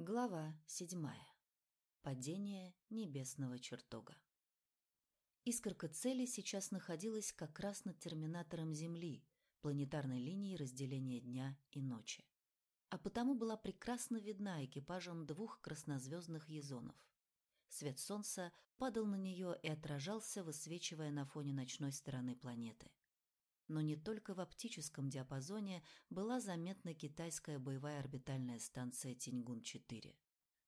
Глава седьмая. Падение небесного чертога. Искорка цели сейчас находилась как раз над терминатором Земли, планетарной линией разделения дня и ночи. А потому была прекрасно видна экипажем двух краснозвездных езонов. Свет солнца падал на нее и отражался, высвечивая на фоне ночной стороны планеты. Но не только в оптическом диапазоне была заметна китайская боевая орбитальная станция Тиньгун-4.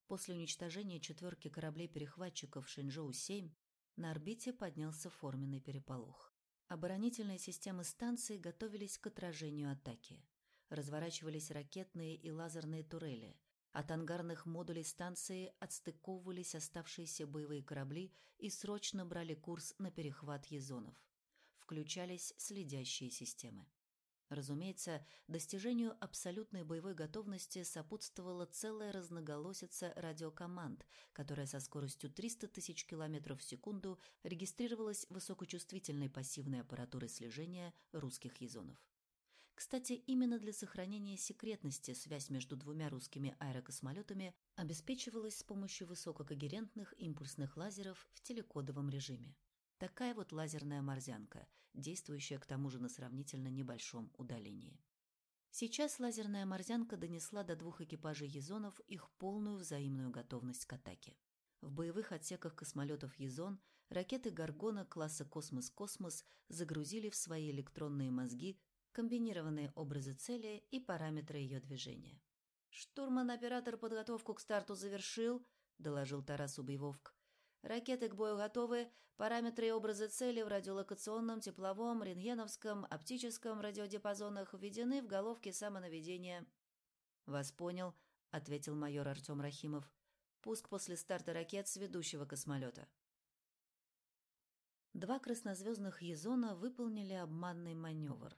После уничтожения четверки кораблей-перехватчиков Шэньчжоу-7 на орбите поднялся форменный переполох. Оборонительные системы станции готовились к отражению атаки. Разворачивались ракетные и лазерные турели. От ангарных модулей станции отстыковывались оставшиеся боевые корабли и срочно брали курс на перехват езонов включались следящие системы. Разумеется, достижению абсолютной боевой готовности сопутствовала целая разноголосица радиокоманд, которая со скоростью 300 тысяч километров в секунду регистрировалась высокочувствительной пассивной аппаратурой слежения русских езонов. Кстати, именно для сохранения секретности связь между двумя русскими аэрокосмолетами обеспечивалась с помощью высококогерентных импульсных лазеров в телекодовом режиме. Такая вот лазерная морзянка, действующая к тому же на сравнительно небольшом удалении. Сейчас лазерная морзянка донесла до двух экипажей Езонов их полную взаимную готовность к атаке. В боевых отсеках космолетов Езон ракеты «Гаргона» класса «Космос-Космос» загрузили в свои электронные мозги комбинированные образы цели и параметры ее движения. «Штурман-оператор подготовку к старту завершил», – доложил Тарас Убивовк. Ракеты к бою готовы, параметры и образы цели в радиолокационном, тепловом, рентгеновском, оптическом радиодиапазонах введены в головки самонаведения. «Вас понял», — ответил майор Артем Рахимов. «Пуск после старта ракет с ведущего космолета». Два краснозвездных Езона выполнили обманный маневр.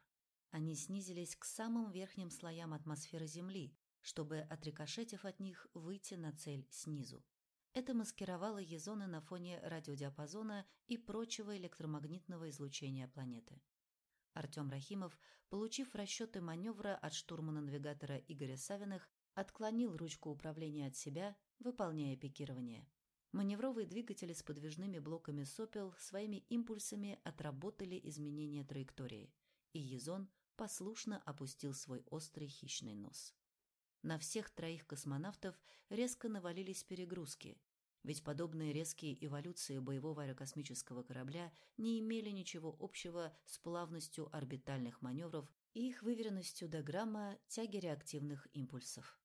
Они снизились к самым верхним слоям атмосферы Земли, чтобы, отрикошетив от них, выйти на цель снизу. Это маскировало езоны на фоне радиодиапазона и прочего электромагнитного излучения планеты. Артем Рахимов, получив расчеты маневра от штурмана-навигатора Игоря Савиных, отклонил ручку управления от себя, выполняя пикирование. Маневровые двигатели с подвижными блоками сопел своими импульсами отработали изменения траектории, и Езон послушно опустил свой острый хищный нос. На всех троих космонавтов резко навалились перегрузки, ведь подобные резкие эволюции боевого аэрокосмического корабля не имели ничего общего с плавностью орбитальных маневров и их выверенностью до грамма тяги реактивных импульсов.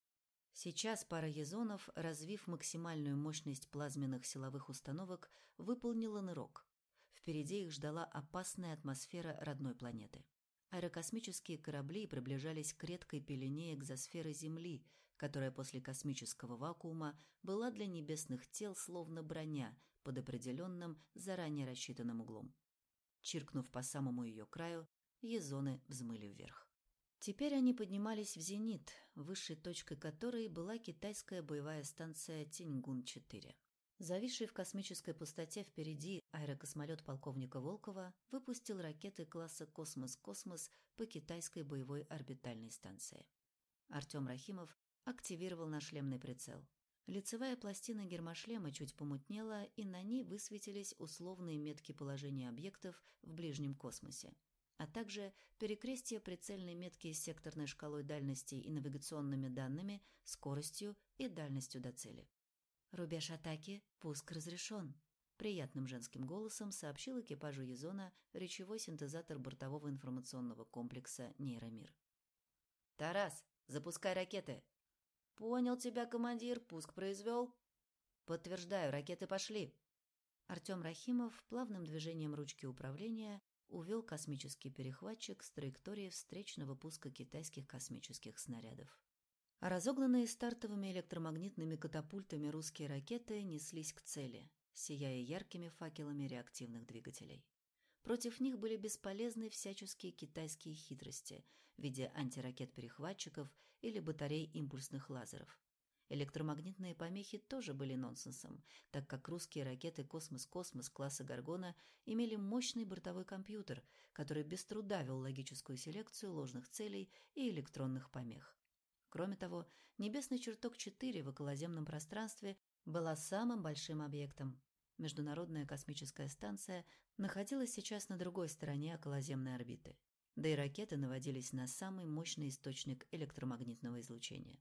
Сейчас пара езонов, развив максимальную мощность плазменных силовых установок, выполнила нырок. Впереди их ждала опасная атмосфера родной планеты. Аэрокосмические корабли приближались к редкой пелене экзосферы Земли, которая после космического вакуума была для небесных тел словно броня под определенным, заранее рассчитанным углом. Чиркнув по самому ее краю, езоны взмыли вверх. Теперь они поднимались в зенит, высшей точкой которой была китайская боевая станция Тиньгун-4. Зависший в космической пустоте впереди аэрокосмолет полковника Волкова выпустил ракеты класса «Космос-Космос» по китайской боевой орбитальной станции. Артем Рахимов активировал нашлемный прицел. Лицевая пластина гермошлема чуть помутнела, и на ней высветились условные метки положения объектов в ближнем космосе, а также перекрестие прицельной метки с секторной шкалой дальности и навигационными данными, скоростью и дальностью до цели. «Рубеж атаки, пуск разрешен», — приятным женским голосом сообщил экипажу Езона речевой синтезатор бортового информационного комплекса «Нейромир». «Тарас, запускай ракеты!» «Понял тебя, командир, пуск произвел». «Подтверждаю, ракеты пошли». Артем Рахимов плавным движением ручки управления увел космический перехватчик с траектории встречного пуска китайских космических снарядов. Разогнанные стартовыми электромагнитными катапультами русские ракеты неслись к цели, сияя яркими факелами реактивных двигателей. Против них были бесполезны всяческие китайские хитрости в виде антиракет-перехватчиков или батарей импульсных лазеров. Электромагнитные помехи тоже были нонсенсом, так как русские ракеты «Космос-Космос» класса «Гаргона» имели мощный бортовой компьютер, который без труда вел логическую селекцию ложных целей и электронных помех. Кроме того, небесный чертог 4 в околоземном пространстве была самым большим объектом. Международная космическая станция находилась сейчас на другой стороне околоземной орбиты, да и ракеты наводились на самый мощный источник электромагнитного излучения.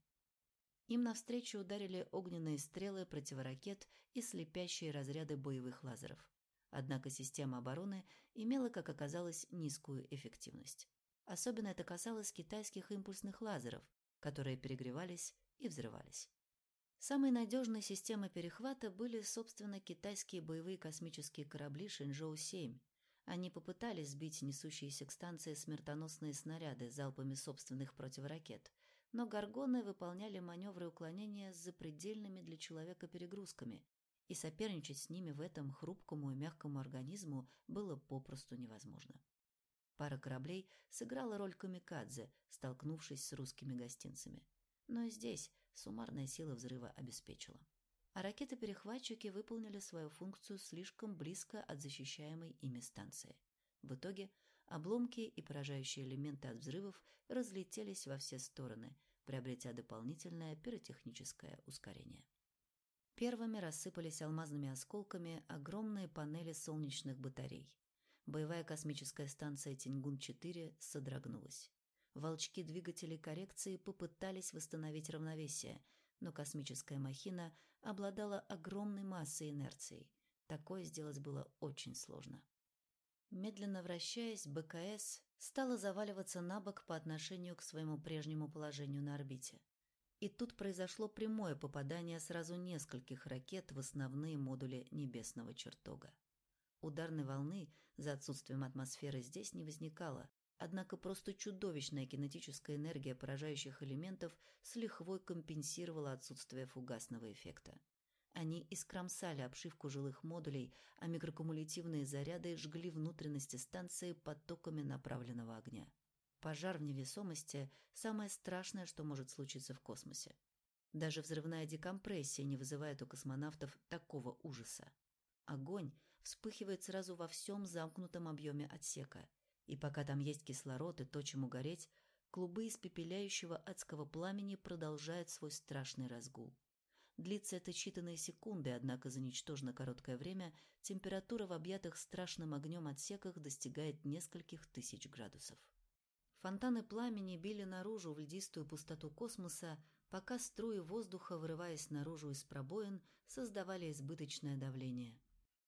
Им навстречу ударили огненные стрелы противоракет и слепящие разряды боевых лазеров. Однако система обороны имела, как оказалось, низкую эффективность. Особенно это касалось китайских импульсных лазеров, которые перегревались и взрывались. Самой надежной системой перехвата были, собственно, китайские боевые космические корабли Шэньчжоу-7. Они попытались сбить несущиеся к станции смертоносные снаряды залпами собственных противоракет, но горгоны выполняли маневры уклонения с запредельными для человека перегрузками, и соперничать с ними в этом хрупкому и мягкому организму было попросту невозможно. Пара кораблей сыграла роль камикадзе, столкнувшись с русскими гостинцами. Но и здесь суммарная сила взрыва обеспечила. А ракеты-перехватчики выполнили свою функцию слишком близко от защищаемой ими станции. В итоге обломки и поражающие элементы от взрывов разлетелись во все стороны, приобретя дополнительное пиротехническое ускорение. Первыми рассыпались алмазными осколками огромные панели солнечных батарей. Боевая космическая станция Тингун-4 содрогнулась. Волчки двигателей коррекции попытались восстановить равновесие, но космическая махина обладала огромной массой инерции. Такое сделать было очень сложно. Медленно вращаясь, БКС стала заваливаться на бок по отношению к своему прежнему положению на орбите. И тут произошло прямое попадание сразу нескольких ракет в основные модули небесного чертога. Ударной волны за отсутствием атмосферы здесь не возникало, однако просто чудовищная кинетическая энергия поражающих элементов с лихвой компенсировала отсутствие фугасного эффекта. Они искромсали обшивку жилых модулей, а микрокумулятивные заряды жгли внутренности станции потоками направленного огня. Пожар в невесомости – самое страшное, что может случиться в космосе. Даже взрывная декомпрессия не вызывает у космонавтов такого ужаса. Огонь вспыхивает сразу во всем замкнутом объеме отсека. И пока там есть кислород и то, чему гореть, клубы испепеляющего адского пламени продолжают свой страшный разгул. Длится это считанные секунды, однако за ничтожно короткое время температура в объятых страшным огнем отсеках достигает нескольких тысяч градусов. Фонтаны пламени били наружу в льдистую пустоту космоса, пока струи воздуха, вырываясь наружу из пробоин, создавали избыточное давление.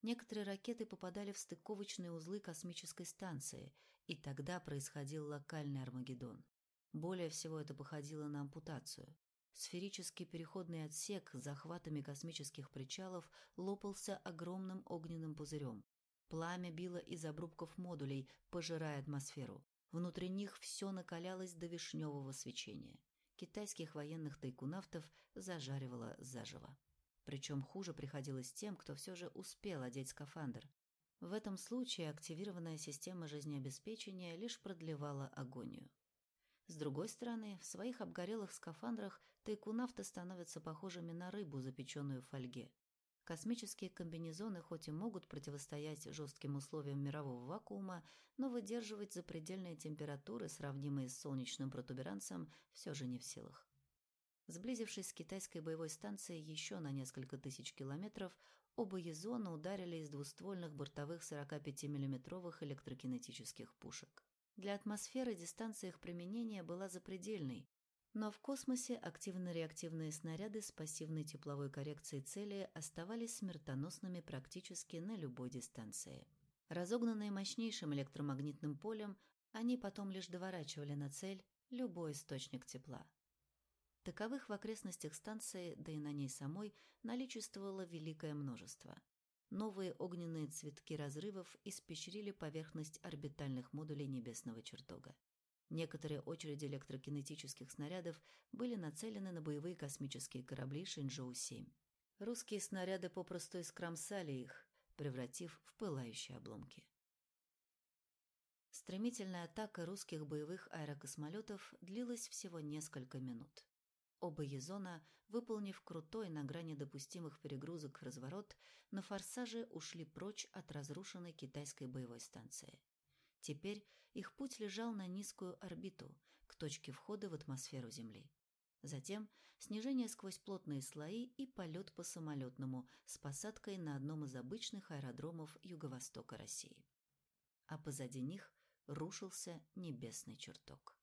Некоторые ракеты попадали в стыковочные узлы космической станции, и тогда происходил локальный Армагеддон. Более всего это походило на ампутацию. Сферический переходный отсек с захватами космических причалов лопался огромным огненным пузырем. Пламя било из обрубков модулей, пожирая атмосферу. Внутри них все накалялось до вишневого свечения. Китайских военных тайкунавтов зажаривало заживо. Причем хуже приходилось тем, кто все же успел одеть скафандр. В этом случае активированная система жизнеобеспечения лишь продлевала агонию. С другой стороны, в своих обгорелых скафандрах тайкунавты становятся похожими на рыбу, запеченную в фольге. Космические комбинезоны хоть и могут противостоять жестким условиям мирового вакуума, но выдерживать запредельные температуры, сравнимые с солнечным протуберанцем, все же не в силах. Сблизившись с китайской боевой станцией еще на несколько тысяч километров, оба езона ударили из двуствольных бортовых 45 миллиметровых электрокинетических пушек. Для атмосферы дистанция их применения была запредельной, но в космосе активно-реактивные снаряды с пассивной тепловой коррекцией цели оставались смертоносными практически на любой дистанции. Разогнанные мощнейшим электромагнитным полем, они потом лишь доворачивали на цель любой источник тепла. Таковых в окрестностях станции, да и на ней самой, наличествовало великое множество. Новые огненные цветки разрывов испещрили поверхность орбитальных модулей небесного чертога. Некоторые очереди электрокинетических снарядов были нацелены на боевые космические корабли Шэньчжоу-7. Русские снаряды попросту искромсали их, превратив в пылающие обломки. Стремительная атака русских боевых аэрокосмолетов длилась всего несколько минут. Оба Езона, выполнив крутой на грани допустимых перегрузок разворот, на форсаже ушли прочь от разрушенной китайской боевой станции. Теперь их путь лежал на низкую орбиту, к точке входа в атмосферу Земли. Затем снижение сквозь плотные слои и полет по самолетному с посадкой на одном из обычных аэродромов юго-востока России. А позади них рушился небесный чертог.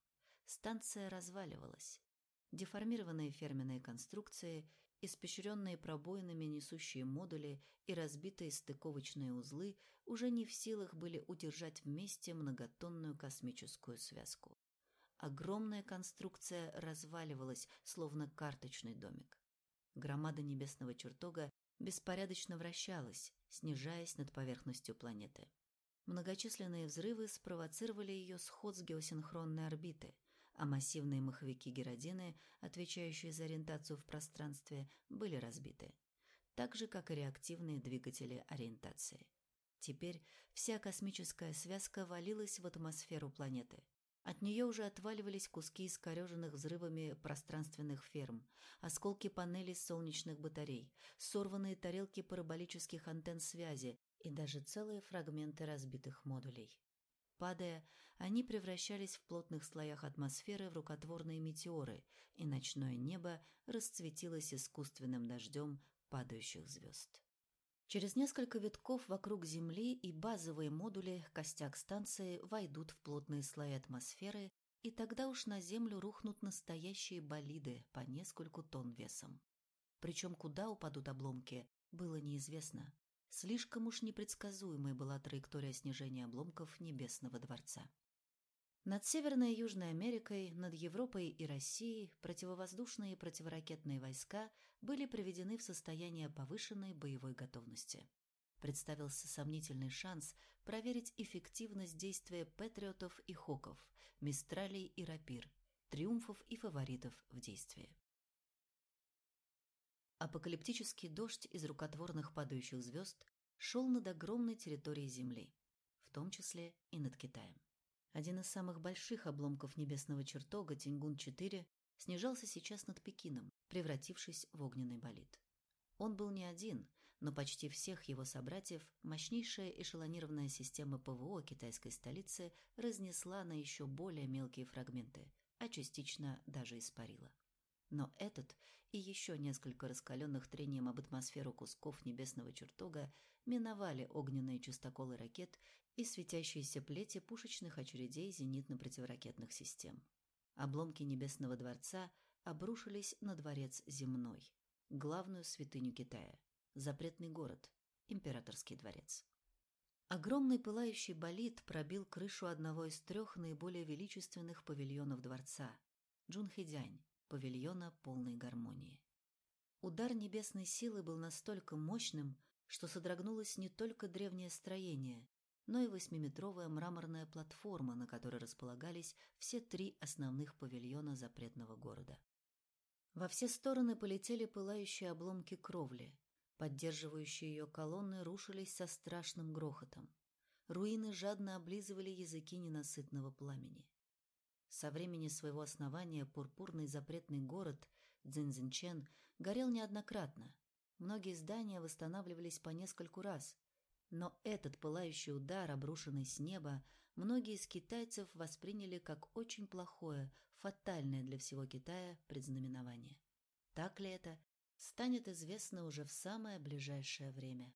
Станция разваливалась. Деформированные ферменные конструкции, испещренные пробоинами несущие модули и разбитые стыковочные узлы уже не в силах были удержать вместе многотонную космическую связку. Огромная конструкция разваливалась, словно карточный домик. Громада небесного чертога беспорядочно вращалась, снижаясь над поверхностью планеты. Многочисленные взрывы спровоцировали ее сход с геосинхронной орбиты, а массивные маховики Геродины, отвечающие за ориентацию в пространстве, были разбиты, так же, как и реактивные двигатели ориентации. Теперь вся космическая связка валилась в атмосферу планеты – от нее уже отваливались куски искореженных взрывами пространственных ферм, осколки панелей солнечных батарей, сорванные тарелки параболических антенн связи и даже целые фрагменты разбитых модулей. Падая, они превращались в плотных слоях атмосферы в рукотворные метеоры, и ночное небо расцветилось искусственным дождем падающих звезд. Через несколько витков вокруг Земли и базовые модули костяк станции войдут в плотные слои атмосферы, и тогда уж на Землю рухнут настоящие болиды по нескольку тонн весом. Причем куда упадут обломки, было неизвестно. Слишком уж непредсказуемой была траектория снижения обломков Небесного дворца. Над Северной и Южной Америкой, над Европой и Россией противовоздушные и противоракетные войска были приведены в состояние повышенной боевой готовности. Представился сомнительный шанс проверить эффективность действия патриотов и хоков, мистралей и рапир, триумфов и фаворитов в действии. Апокалиптический дождь из рукотворных падающих звезд шел над огромной территорией Земли, в том числе и над Китаем. Один из самых больших обломков небесного чертога, Тингун-4, снижался сейчас над Пекином, превратившись в огненный болид. Он был не один, но почти всех его собратьев мощнейшая эшелонированная система ПВО китайской столицы разнесла на еще более мелкие фрагменты, а частично даже испарила. Но этот и еще несколько раскаленных трением об атмосферу кусков небесного чертога миновали огненные частоколы ракет и светящиеся плети пушечных очередей зенитно-противоракетных систем. Обломки Небесного дворца обрушились на дворец земной, главную святыню Китая, запретный город, императорский дворец. Огромный пылающий болид пробил крышу одного из трех наиболее величественных павильонов дворца – Джунхидянь, павильона полной гармонии. Удар небесной силы был настолько мощным, что содрогнулось не только древнее строение, но и восьмиметровая мраморная платформа, на которой располагались все три основных павильона запретного города. Во все стороны полетели пылающие обломки кровли. Поддерживающие ее колонны рушились со страшным грохотом. Руины жадно облизывали языки ненасытного пламени. Со времени своего основания пурпурный запретный город Цзиньцзинчен горел неоднократно. Многие здания восстанавливались по нескольку раз, но этот пылающий удар, обрушенный с неба, многие из китайцев восприняли как очень плохое, фатальное для всего Китая предзнаменование. Так ли это, станет известно уже в самое ближайшее время.